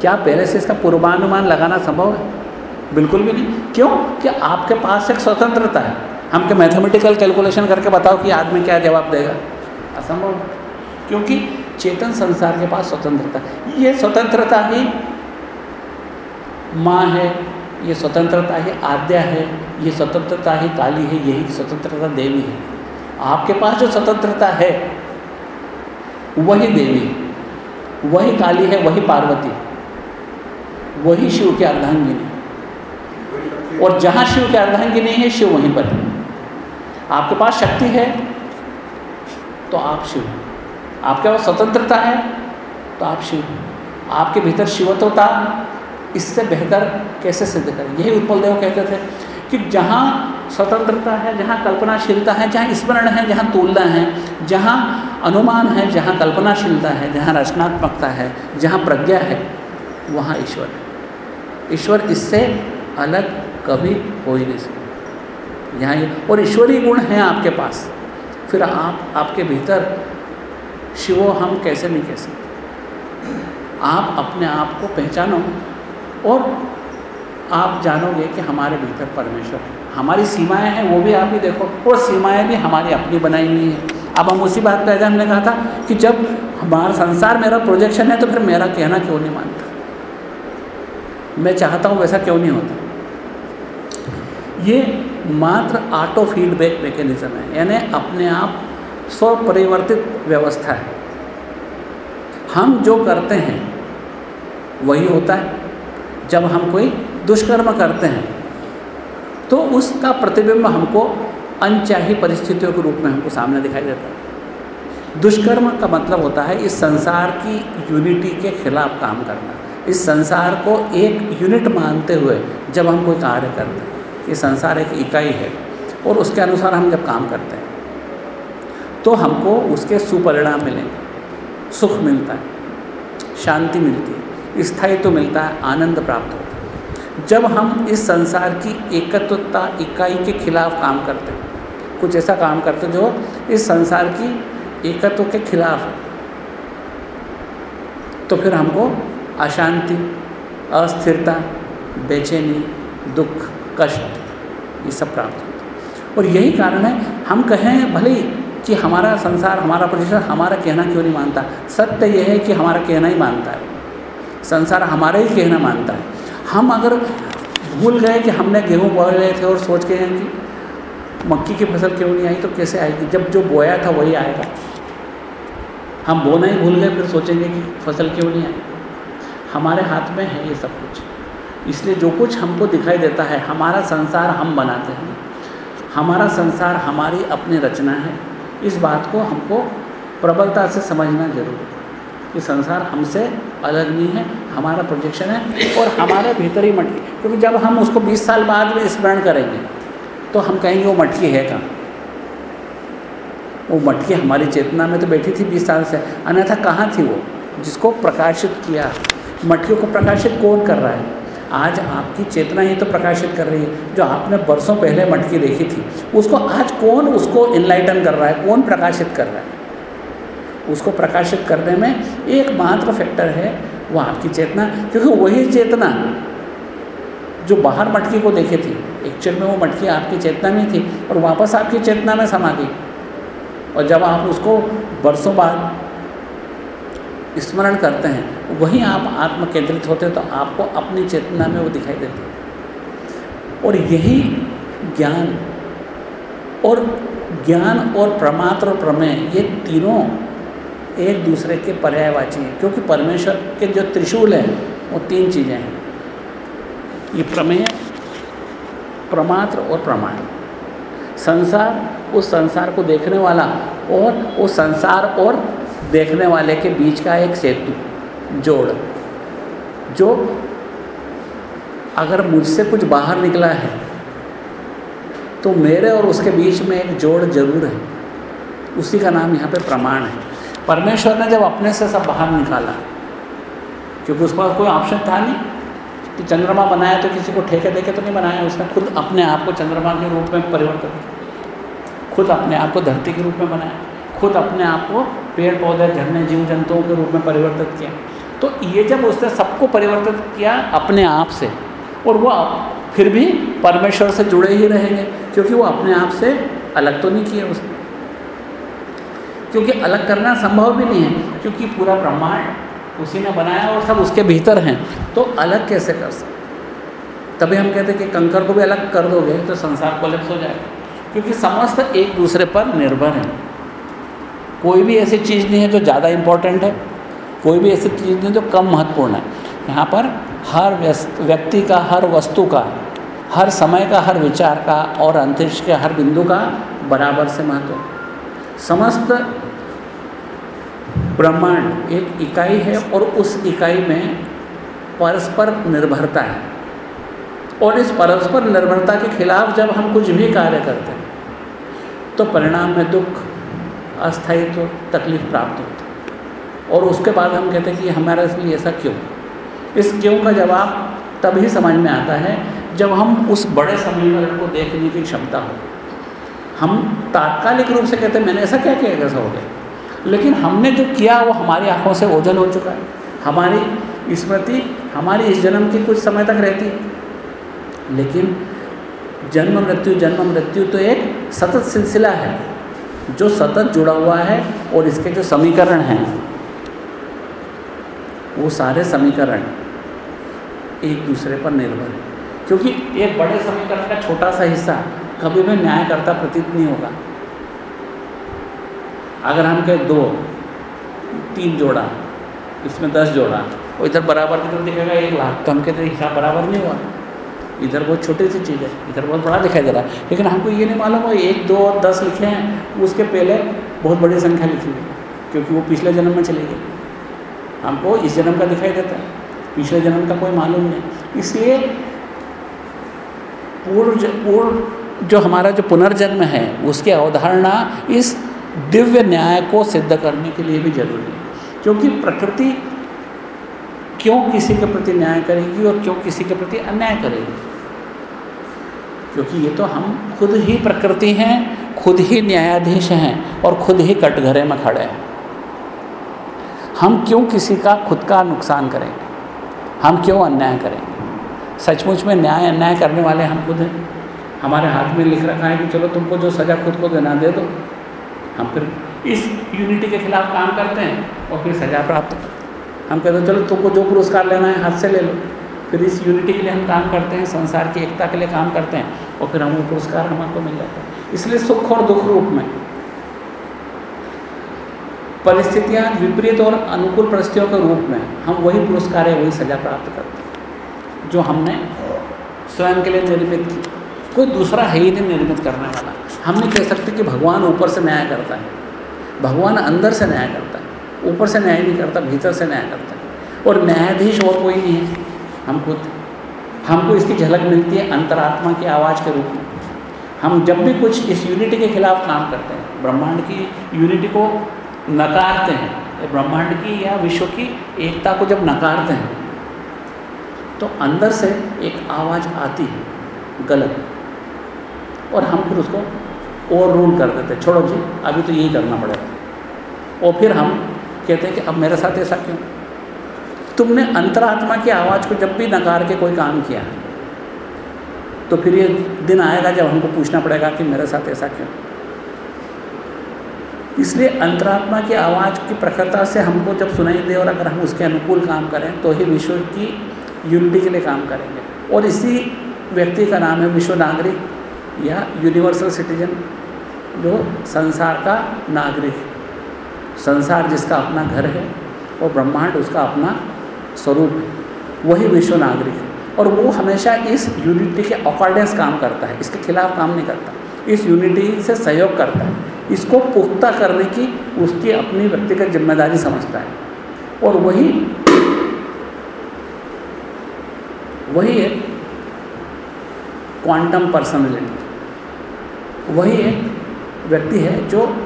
क्या पहले से इसका पूर्वानुमान लगाना संभव है? बिल्कुल भी नहीं। क्यों? कि आपके पास एक स्वतंत्रता है। हम के मैथमेटिकल कैलकुलेशन करके बताओ कि आदमी क्या जवाब देगा। असंभव। क्योंकि चेतन संसार के पास स्वतंत्रता। ये स्वतंत्रता ही माँ है, ये स्वतंत्रता ही आद्या है, ये स्वतंत्रता ही काली है, यही स्वतंत्रता देवी है। आपके पास जो स्वतंत्रता है, वही देवी है। वही काली है, वही पार्वती वही शिव की अर्धांगिनी और जहाँ शिव की अर्धांगिनी है, शिव वहीं पर है। आपके पास शक्ति है तो आप शिव आपके पास स्वतंत्रता है तो आप शिव आपके भीतर शिवत्वता, इससे बेहतर कैसे सिद्ध करें? यही उत्पल देव कहते थे कि जहाँ स्वतंत्रता है, जहाँ कल्पनाशीलता है, जहाँ स्मरण है, जहाँ तुलना है, जहाँ अनुमान है, जहाँ कल्पनाशीलता है, जहाँ रचनात्मकता है, जहाँ प्रज्ञा है, वहाँ ईश्वर है। ईश्वर इससे अलग कभी हो ही नहीं सकता। यहाँ और ईश्वरीय गुण हैं आपके पास। फिर आप, आपके भीतर शिवो हम कैसे नहीं कह सकते? आप अपने आप को पहचानो और आप जानोगे कि हमारे भीतर परमेश्वर है। हमारी सीमाएँ हैं, वो भी आप ही देखो। वो सीमाएँ भी हमारी अपनी बनाई हुई हैं। अब हम उसी बात पर हमने कहा था कि जब हमारा संसार मेरा प्रोजेक्शन है तो फिर मेरा कहना क्यों नहीं मानता? मैं चाहता हूँ वैसा क्यों नहीं होता? ये मात्र ऑटो फीडबैक मैकेनिज्म है, यानी अपने आप स्वपरिवर्तित व्यवस्था है। हम जो करते हैं, वही होता है। जब हम कोई दुष्कर्म करते हैं तो उसका प्रतिबिंब हमको अनचाही परिस्थितियों के रूप में हमको सामने दिखाई देता है। दुष्कर्म का मतलब होता है इस संसार की यूनिटी के खिलाफ काम करना। इस संसार को एक यूनिट मानते हुए जब हम कोई कार्य करते हैं। ये संसार एक इकाई है और उसके अनुसार हम जब काम करते हैं तो हमको उसके सुपरिणाम मिलेंगे। सुख मिलता है, शांति मिलती है, स्थायित्व तो मिलता है, आनंद प्राप्त होता है। जब हम इस संसार की एकत्वता, इकाई के खिलाफ काम करते हैं, कुछ ऐसा काम करते जो इस संसार की एकत्व के खिलाफ है तो फिर हमको अशांति, अस्थिरता, बेचैनी, दुख कष्ट, ये सब प्राप्त होता है। और यही कारण है, हम कहें भले कि हमारा संसार, हमारा प्रतिशत हमारा कहना क्यों नहीं मानता? सत्य यह है कि हमारा कहना ही मानता है। संसार हमारा ही कहना मानता है। हम अगर भूल गए कि हमने गेहूँ बो रहे थे और सोच के कि मक्की की फ़सल क्यों नहीं आई तो कैसे आएगी? जब जो बोया था वही आएगा। हम बोना ही भूल गए, फिर सोचेंगे कि फ़सल क्यों नहीं आई? हमारे हाथ में है ये सब कुछ। इसलिए जो कुछ हमको दिखाई देता है, हमारा संसार हम बनाते हैं। हमारा संसार हमारी अपनी रचना है। इस बात को हमको प्रबलता से समझना ज़रूरी है कि संसार हमसे अलग नहीं है, हमारा प्रोजेक्शन है और हमारे भीतर ही मटकी। क्योंकि जब हम उसको 20 साल बाद में स्मरण करेंगे तो हम कहेंगे, वो मटकी है कहाँ? वो मटकी हमारी चेतना में तो बैठी थी 20 साल से। अन्यथा कहाँ थी वो? जिसको प्रकाशित किया। मटकियों को प्रकाशित कौन कर रहा है? आज आपकी चेतना ही तो प्रकाशित कर रही है। जो आपने बरसों पहले मटकी देखी थी, उसको आज कौन उसको इनलाइटन कर रहा है? कौन प्रकाशित कर रहा है? उसको प्रकाशित करने में एकमात्र फैक्टर है वो आपकी चेतना, क्योंकि वही चेतना जो बाहर मटकी को देखे थी एक्चुअल में वो मटकी आपकी चेतना में थी और वापस आपकी चेतना में समा गई और जब आप उसको बरसों बाद स्मरण करते हैं, वहीं आप आत्म केंद्रित होते हैं तो आपको अपनी चेतना में वो दिखाई देती है। और यही ज्ञान और ज्ञान और प्रमात्र और प्रमेय, ये तीनों एक दूसरे के पर्यायवाची हैं, क्योंकि परमेश्वर के जो त्रिशूल हैं, वो तीन चीज़ें हैं। ये प्रमेय प्रमात्र और प्रमाण। संसार, उस संसार को देखने वाला और उस संसार और देखने वाले के बीच का एक सेतु, जोड़, जो अगर मुझसे कुछ बाहर निकला है तो मेरे और उसके बीच में एक जोड़ ज़रूर है। उसी का नाम यहाँ पे प्रमाण है। परमेश्वर ने जब अपने से सब बाहर निकाला, क्योंकि उसके पास कोई ऑप्शन था नहीं, कि चंद्रमा बनाया तो किसी को ठेके दे के तो नहीं बनाया, उसने खुद अपने आप को चंद्रमा के रूप में परिवर्तित किया। खुद अपने आप को धरती के रूप में बनाया। खुद अपने आप को पेड़ पौधे, झरने जीव जंतुओं के रूप में परिवर्तित किया। तो ये जब उसने सबको परिवर्तित किया अपने आप से, और वो फिर भी परमेश्वर से जुड़े ही रहेंगे, क्योंकि वो अपने आप से अलग तो नहीं किया उसने। क्योंकि अलग करना संभव भी नहीं है, क्योंकि पूरा ब्रह्मांड उसी ने बनाया और सब उसके भीतर हैं। तो अलग कैसे कर सकते? तभी हम कहते हैं कि कंकर को भी अलग कर दोगे तो संसार कोलेप्स हो जाएगा। क्योंकि समस्त एक दूसरे पर निर्भर हैं। कोई भी ऐसी चीज़ नहीं है जो ज़्यादा इम्पोर्टेंट है, कोई भी ऐसी चीज़ नहीं जो कम महत्वपूर्ण है। यहाँ पर हर व्यक्ति का, हर वस्तु का, हर समय का, हर विचार का और अंतरिक्ष के हर बिंदु का बराबर से महत्व समस्त ब्रह्मांड एक इकाई है और उस इकाई में परस्पर निर्भरता है। और इस परस्पर निर्भरता के खिलाफ जब हम कुछ भी कार्य करते हैं तो परिणाम में दुख अस्थायित्व तो तकलीफ़ प्राप्त होती और उसके बाद हम कहते हैं कि हमारे लिए ऐसा क्यों? इस क्यों का जवाब तभी समझ में आता है जब हम उस बड़े समीकरण को देखने की क्षमता हो। हम तात्कालिक रूप से कहते हैं, मैंने ऐसा क्या किया कैसा हो गया। लेकिन हमने जो किया, वो हमारी आँखों से ओझल हो चुका है। हमारी स्मृति हमारी इस जन्म की कुछ समय तक रहती है। लेकिन जन्म मृत्यु जन्म मृत्यु तो एक सतत सिलसिला है। जो सतत जुड़ा हुआ है और इसके जो समीकरण हैं, वो सारे समीकरण एक दूसरे पर निर्भर है। क्योंकि एक बड़े समीकरण का छोटा सा हिस्सा कभी भी न्याय करता प्रतीत नहीं होगा। अगर हम कहें दो, तीन जोड़ा, इसमें दस जोड़ा और इधर बराबर की तरफ़ दिखेगा, एक लाख। तो हम कहते हिसाब बराबर नहीं हुआ। इधर बहुत छोटी सी चीज़ है, इधर बहुत बड़ा दिखाई दे रहा है। लेकिन हमको ये नहीं मालूम है एक, दो और दस लिखे हैं, उसके पहले बहुत बड़ी संख्या लिखी हुई है, क्योंकि वो पिछले जन्म में चली गई। हमको इस जन्म का दिखाई देता है, पिछले जन्म का कोई मालूम नहीं। इसलिए पूर्व पूर्व जो हमारा जो पुनर्जन्म है, उसकी अवधारणा इस दिव्य न्याय को सिद्ध करने के लिए भी ज़रूरी है। क्योंकि प्रकृति क्यों किसी के प्रति न्याय करेगी और क्यों किसी के प्रति अन्याय करेगी? क्योंकि ये तो हम खुद ही प्रकृति हैं, खुद ही न्यायाधीश हैं और खुद ही कटघरे में खड़े हैं। हम क्यों किसी का, खुद का नुकसान करेंगे? हम क्यों अन्याय करेंगे? सचमुच में न्याय अन्याय करने वाले हम खुद हैं। हमारे हाथ में लिख रखा है कि चलो तुमको जो सज़ा खुद को देना, दे दो। हम फिर इस यूनिटी के खिलाफ काम करते हैं और फिर सज़ा प्राप्त हम कहते हैं, चलो तुमको जो पुरस्कार लेना है, हाथ से ले लो। फिर इस यूनिटी के लिए हम काम करते हैं, संसार की एकता के लिए काम करते हैं और फिर हम पुरस्कार हमको मिल जाता है। इसलिए सुख और दुख रूप में परिस्थितियाँ विपरीत और अनुकूल परिस्थितियों के रूप में हम वही पुरस्कार है वही सजा प्राप्त करते हैं, जो हमने स्वयं के लिए निर्मित की। कोई दूसरा है ही नहीं निर्मित करने वाला। हम नहीं कह सकते कि भगवान ऊपर से न्याय करता है। भगवान अंदर से न्याय करता है, ऊपर से न्याय नहीं करता, भीतर से न्याय करता है। और न्यायाधीश और कोई नहीं है। हम खुद, हमको इसकी झलक मिलती है अंतरात्मा की आवाज़ के रूप में। हम जब भी कुछ इस यूनिटी के खिलाफ काम करते हैं, ब्रह्मांड की यूनिटी को नकारते हैं ब्रह्मांड की या विश्व की एकता को जब नकारते हैं तो अंदर से एक आवाज़ आती है, गलत। और हम फिर उसको ओवर रूल कर देते छोड़ो जी, अभी तो यही करना पड़ेगा। और फिर हम कहते हैं कि अब मेरे साथ ऐसा क्यों? तुमने अंतरात्मा की आवाज़ को जब भी नकार के कोई काम किया तो फिर ये दिन आएगा जब हमको पूछना पड़ेगा कि मेरे साथ ऐसा क्यों? इसलिए अंतरात्मा की आवाज़ की प्रखरता से हमको जब सुनाई दे और अगर हम उसके अनुकूल काम करें तो ही विश्व की यूनिटी के लिए काम करेंगे। और इसी व्यक्ति का नाम है विश्व नागरिक, या यूनिवर्सल सिटीजन जो संसार का नागरिक संसार जिसका अपना घर है और ब्रह्मांड उसका अपना स्वरूप, वही विश्व नागरिक है। और वो हमेशा इस यूनिटी के अकॉर्डेंस काम करता है, इसके खिलाफ काम नहीं करता। इस यूनिटी से सहयोग करता है। इसको पुख्ता करने की उसकी अपनी व्यक्तिगत ज़िम्मेदारी समझता है। और वही वही है क्वांटम पर्सनैलिटी वही एक व्यक्ति है जो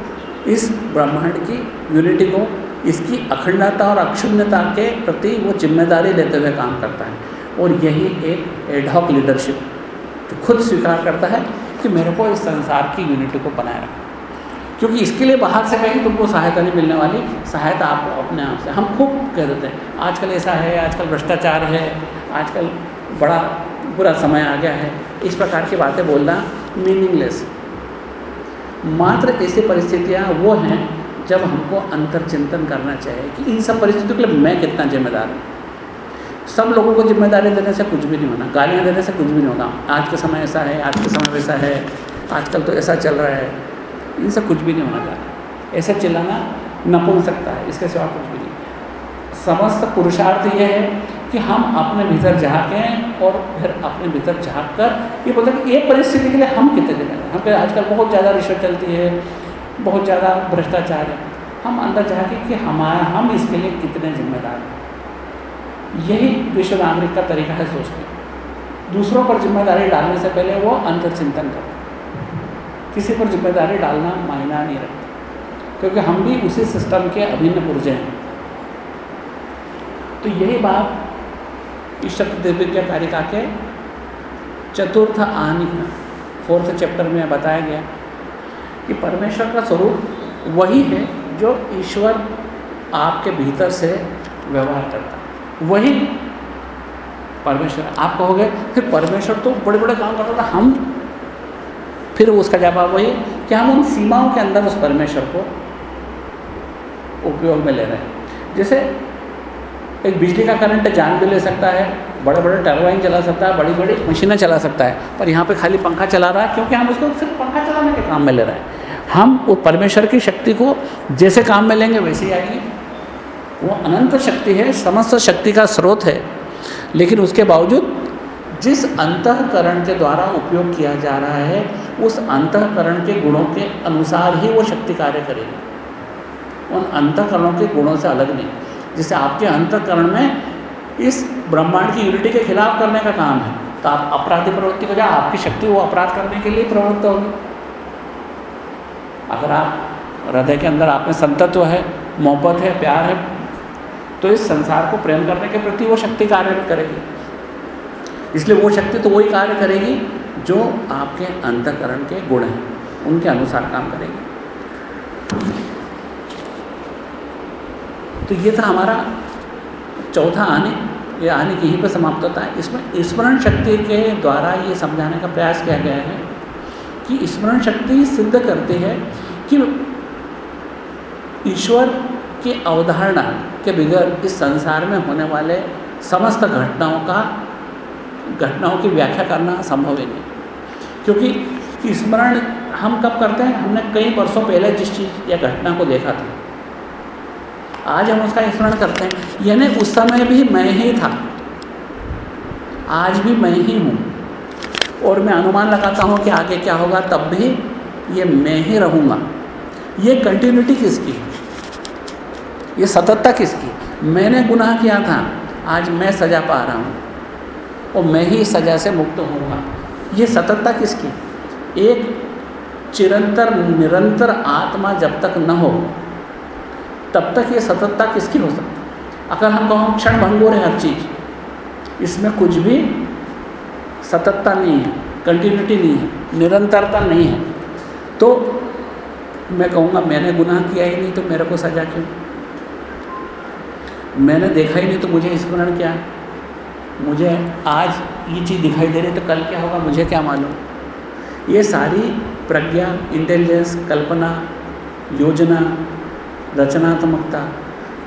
इस ब्रह्मांड की यूनिटी को, इसकी अखंडता और अक्षुण्यता के प्रति वो ज़िम्मेदारी लेते हुए काम करता है। और यही एक एडहॉक लीडरशिप जो खुद स्वीकार करता है कि मेरे को इस संसार की यूनिटी को बनाए रखना क्योंकि इसके लिए बाहर से कहीं तुमको सहायता नहीं मिलने वाली, सहायता आप अपने आप से, हम खूब कह देते हैं, आजकल ऐसा है, आजकल भ्रष्टाचार है, आजकल बड़ा बुरा समय आ गया है। इस प्रकार की बातें बोलना मीनिंगलेस मात्र ऐसी परिस्थितियाँ वो हैं जब हमको अंतर चिंतन करना चाहिए कि इन सब परिस्थितियों के लिए मैं कितना जिम्मेदार हूँ। सब लोगों को ज़िम्मेदारी देने से कुछ भी नहीं होना, गालियाँ देने से कुछ भी नहीं होगा आज का समय ऐसा है, आज के समय वैसा है, आजकल तो ऐसा चल रहा है। इनसे कुछ भी नहीं होना चाहिए ऐसे चिल्लाना सकता है, इसके सिवा कुछ भी नहीं। समस्त पुरुषार्थ ये है कि हम अपने भीतर झाँकें और फिर अपने भीतर झाँक कर, ये बोलते हैं कि एक परिस्थिति के लिए हम कितने जिम्मेदार हम आजकल बहुत ज़्यादा रिश्वत चलती है बहुत ज़्यादा भ्रष्टाचार है। हम अंदर झाँकें कि हमारा, हम इसके लिए कितने जिम्मेदार हैं। यही विश्व नागरिक का तरीका है सोचने। दूसरों पर ज़िम्मेदारी डालने से पहले वो अंतर चिंतन करें किसी पर ज़िम्मेदारी डालना मायना नहीं रखता। क्योंकि हम भी उसी सिस्टम के अभिन्न पुर्जे हैं। तो यही बात इस शक्ति कारिका के चतुर्थ आनी फोर्थ चैप्टर में बताया गया। कि परमेश्वर का स्वरूप वही है जो ईश्वर आपके भीतर से व्यवहार करता है। वही परमेश्वर, आप कहोगे, फिर परमेश्वर तो बड़े बड़े काम करता था, हम फिर उसका जवाब वही, कि हम उन सीमाओं के अंदर उस परमेश्वर को उपयोग में ले रहे हैं। जैसे एक बिजली का करंट जान भी ले सकता है बड़े बड़े टर्बाइन चला सकता है बड़ी बड़ी मशीनें चला सकता है, पर यहाँ पे खाली पंखा चला रहा है, क्योंकि हम उसको सिर्फ़ पंखा चलाने के काम में ले रहे हैं। हम उस परमेश्वर की शक्ति को जैसे काम में लेंगे वैसे ही आएगी। वो अनंत शक्ति है, समस्त शक्ति का स्रोत है। लेकिन उसके बावजूद जिस अंतकरण के द्वारा उपयोग किया जा रहा है, उस अंतकरण के गुणों के अनुसार ही वो शक्ति कार्य करेगी। उन अंतकरणों के गुणों से अलग नहीं। जैसे आपके अंतकरण में इस ब्रह्मांड की यूनिटी के खिलाफ करने का काम है तो आप अपराधी प्रवृत्ति को जाए आपकी शक्ति वो अपराध करने के लिए प्रवृत्त होगी। अगर आप हृदय के अंदर आप में संतत्व है, मोहब्बत है, प्यार है तो इस संसार को प्रेम करने के प्रति वो शक्ति कार्य करेगी। इसलिए वो शक्ति तो वही कार्य करेगी जो आपके अंतकरण के गुण हैं, उनके अनुसार काम करेगी। तो ये था हमारा चौथा आने, ये आने की यहीं पर समाप्त होता है। इसमें स्मरण शक्ति के द्वारा ये समझाने का प्रयास किया गया है। कि स्मरण शक्ति सिद्ध करती है कि ईश्वर की अवधारणा के बगैर इस संसार में होने वाले समस्त घटनाओं का, घटनाओं की व्याख्या करना संभव ही नहीं। क्योंकि स्मरण हम कब करते हैं? हमने कई वर्षों पहले जिस चीज़, या घटना को देखा था। आज हम उसका स्मरण करते हैं। यानी उस समय भी मैं ही था। आज भी मैं ही हूँ। और मैं अनुमान लगाता हूँ कि आगे क्या होगा, तब भी ये मैं ही रहूँगा। ये कंटिन्यूटी किसकी ये सततता किसकी मैंने गुनाह किया था, आज मैं सजा पा रहा हूँ और मैं ही सजा से मुक्त होऊँगा। ये सततता किसकी एक चिरंतर, निरंतर आत्मा जब तक न हो, तब तक ये सततता किसकी हो सकती अगर हम कहों क्षण भंगुर है हर चीज़, इसमें कुछ भी सततता नहीं है कंटिन्यूटी नहीं है, निरंतरता नहीं है। तो मैं कहूँगा, मैंने गुनाह किया ही नहीं तो मेरे को सजा क्यों? मैंने देखा ही नहीं तो मुझे स्मरण क्या? मुझे आज ये चीज़ दिखाई दे रही तो कल क्या होगा, मुझे क्या मालूम? ये सारी प्रज्ञा इंटेलिजेंस कल्पना, योजना, रचनात्मकता,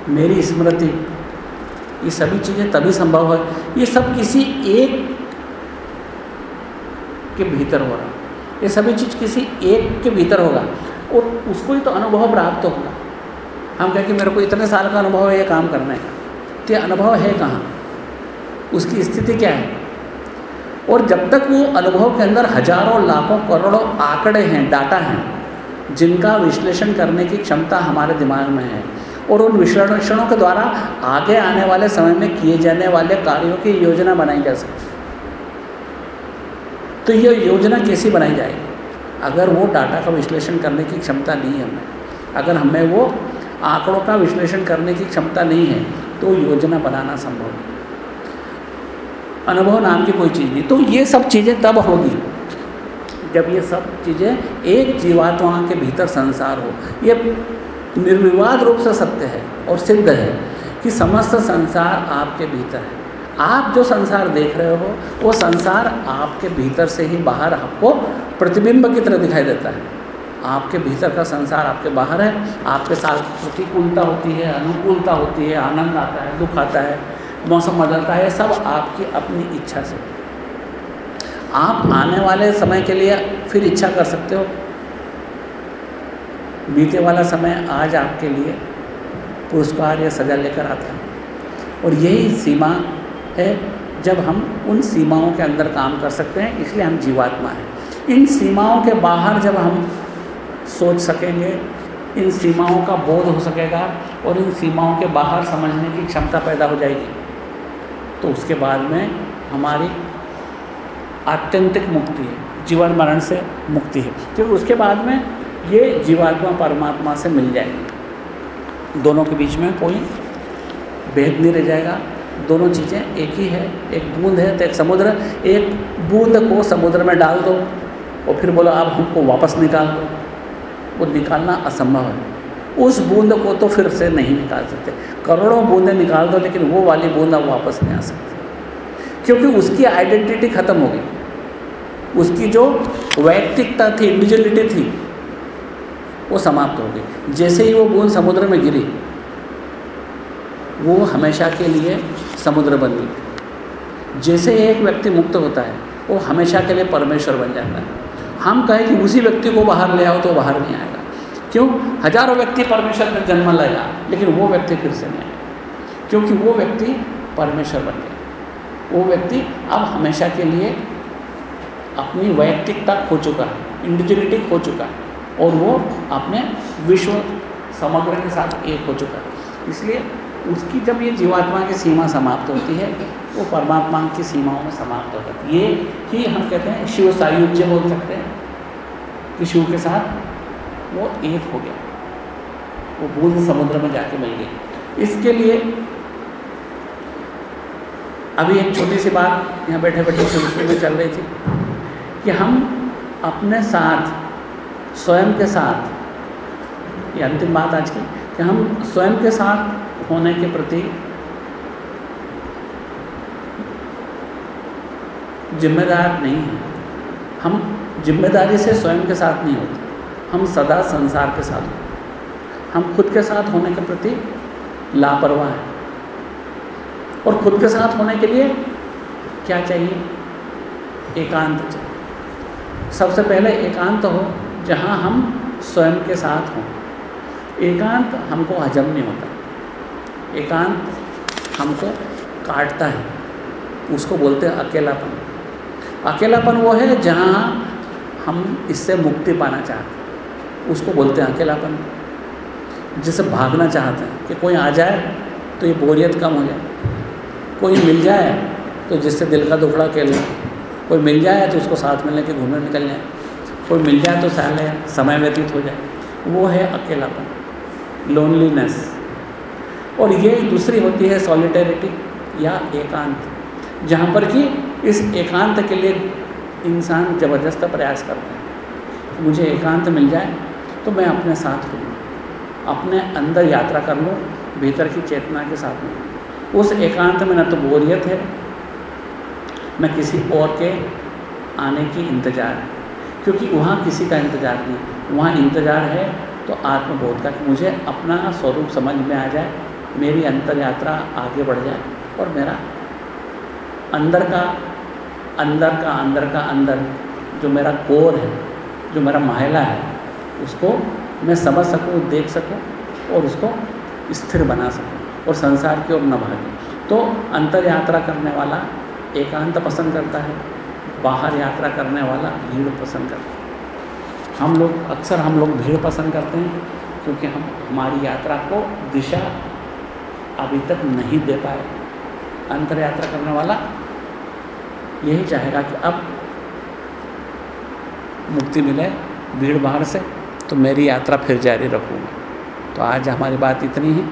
मेरी स्मृति, ये सभी चीज़ें तभी संभव है। ये सब किसी एक के भीतर हो रहा ये सभी चीज़ किसी एक के भीतर होगा और उसको ही तो अनुभव प्राप्त होगा। हम कहें कि मेरे को इतने साल का अनुभव है, ये काम करने का तो अनुभव है कहाँ? उसकी स्थिति क्या है? और जब तक वो अनुभव के अंदर हज़ारों, लाखों, करोड़ों आंकड़े हैं, डाटा हैं, जिनका विश्लेषण करने की क्षमता हमारे दिमाग में है, और उन विश्लेषणों के द्वारा आगे आने वाले समय में किए जाने वाले कार्यों की योजना बनाई जा सकती तो ये योजना कैसी बनाई जाएगी अगर वो डाटा का विश्लेषण करने की क्षमता नहीं है हमें, अगर हमें वो आंकड़ों का विश्लेषण करने की क्षमता नहीं है तो योजना बनाना संभव नहीं। अनुभव नाम की कोई चीज़ नहीं। तो ये सब चीज़ें तब होगी जब ये सब चीज़ें एक जीवात्मा के भीतर संसार हो। ये निर्विवाद रूप से सत्य है और सिद्ध है कि समस्त संसार आपके भीतर है। आप जो संसार देख रहे हो, वो संसार आपके भीतर से ही बाहर आपको प्रतिबिंब की तरह दिखाई देता है। आपके भीतर का संसार आपके बाहर है, आपके साथ प्रतिकूलता होती है, अनुकूलता होती है, आनंद आता है, दुख आता है, मौसम बदलता है सब आपकी अपनी इच्छा से। आप आने वाले समय के लिए फिर इच्छा कर सकते हो। बीते वाला समय आज आपके लिए पुरस्कार या सजा लेकर आता है। और यही सीमा है जब हम उन सीमाओं के अंदर काम कर सकते हैं, इसलिए हम जीवात्मा हैं। इन सीमाओं के बाहर जब हम सोच सकेंगे, इन सीमाओं का बोध हो सकेगा और इन सीमाओं के बाहर समझने की क्षमता पैदा हो जाएगी तो उसके बाद में हमारी आत्यंतिक मुक्ति है, जीवन मरण से मुक्ति है। क्योंकि उसके बाद में ये जीवात्मा परमात्मा से मिल जाएगी। दोनों के बीच में कोई भेद नहीं रह जाएगा। दोनों चीज़ें एक ही है, एक बूंद है तो एक समुद्र एक बूंद को समुद्र में डाल दो और फिर बोलो आप हमको वापस निकाल दो। वो निकालना असंभव है। उस बूंद को तो फिर से नहीं निकाल सकते। करोड़ों बूंदें निकाल दो, लेकिन वो वाली बूंद अब वापस नहीं आ सकती। क्योंकि उसकी आइडेंटिटी ख़त्म हो गई। उसकी जो वैयक्तिकता थी इंडिविजुअलिटी थी, वो समाप्त हो गई। जैसे ही वो बूंद समुद्र में गिरी वो हमेशा के लिए समुद्र बन गई जैसे एक व्यक्ति मुक्त होता है, वो हमेशा के लिए परमेश्वर बन जाता है। हम कहें कि उसी व्यक्ति को बाहर ले आओ तो बाहर नहीं आएगा। क्यों? हज़ारों व्यक्ति परमेश्वर में जन्म लेगा, लेकिन वो व्यक्ति फिर से नहीं आएगा। क्योंकि वो व्यक्ति परमेश्वर बन गया। वो व्यक्ति अब हमेशा के लिए अपनी वैयक्तिकता खो चुका है इंडिविजुअलिटी खो चुका है, और वो अपने विश्व समग्र के साथ एक हो चुका है। इसलिए उसकी जब ये जीवात्मा की सीमा समाप्त होती है, वो परमात्मा की सीमाओं में समाप्त हो जाती है। ये ही हम कहते हैं शिव सायुज्य बोल सकते हैं। कि शिव के साथ वो एक हो गया। वो बूंद समुद्र में जाके मिल गई। इसके लिए अभी एक छोटी सी बात यहाँ बैठे बैठे शुरू में चल रही थी कि हम अपने साथ, स्वयं के साथ, ये अंतिम बात आज की, कि हम स्वयं के साथ होने के प्रति जिम्मेदार नहीं हैं। हम ज़िम्मेदारी से स्वयं के साथ नहीं होते। हम सदा संसार के साथ होते। हम खुद के साथ होने के प्रति लापरवाह हैं। और खुद के साथ होने के लिए क्या चाहिए? एकांत चाहिए। सबसे पहले एकांत हो जहाँ हम स्वयं के साथ हों। एकांत हमको हजम नहीं होता। एकांत हमको काटता है। उसको बोलते हैं अकेलापन। अकेलापन वो है जहाँ हम इससे मुक्ति पाना चाहते हैं। उसको बोलते हैं अकेलापन। जिसे भागना चाहते हैं कि कोई आ जाए तो ये बोरियत कम हो जाए। कोई मिल जाए तो जिससे दिल का दुखड़ा खेल कोई मिल जाए तो उसको साथ में लेके घूमने निकल जाए। कोई मिल जाए तो साले समय व्यतीत हो जाए। वो है अकेलापन। लोनलीनेस और ये दूसरी होती है सॉलिटेरिटी या एकांत, जहाँ पर कि इस एकांत के लिए इंसान ज़बरदस्त प्रयास करता है। मुझे एकांत मिल जाए तो मैं अपने साथ रहूँ अपने अंदर यात्रा कर लूँ, भीतर की चेतना के साथ में। उस एकांत में न तो बोरियत है, न किसी और के आने की इंतज़ार है, क्योंकि वहाँ किसी का इंतज़ार नहीं। वहाँ इंतज़ार है तो आत्मबोध कि मुझे अपना स्वरूप समझ में आ जाए मेरी अंतर यात्रा आगे बढ़ जाए और मेरा अंदर का अंदर का अंदर का, अंदर जो मेरा कोर है, जो मेरा महिला है, उसको मैं समझ सकूँ, देख सकूँ और उसको स्थिर बना सकूँ और संसार की ओर न भागे। तो अंतर यात्रा करने वाला एकांत पसंद करता है, बाहर यात्रा करने वाला भीड़ पसंद करता है। हम लोग, अक्सर हम लोग भीड़ पसंद करते हैं क्योंकि हम, हमारी यात्रा को दिशा अभी तक नहीं दे पाए। अंतर यात्रा करने वाला यही चाहेगा कि अब मुक्ति मिले भीड़ भाड़ से तो मेरी यात्रा फिर जारी रखूँगा। तो आज हमारी बात इतनी ही।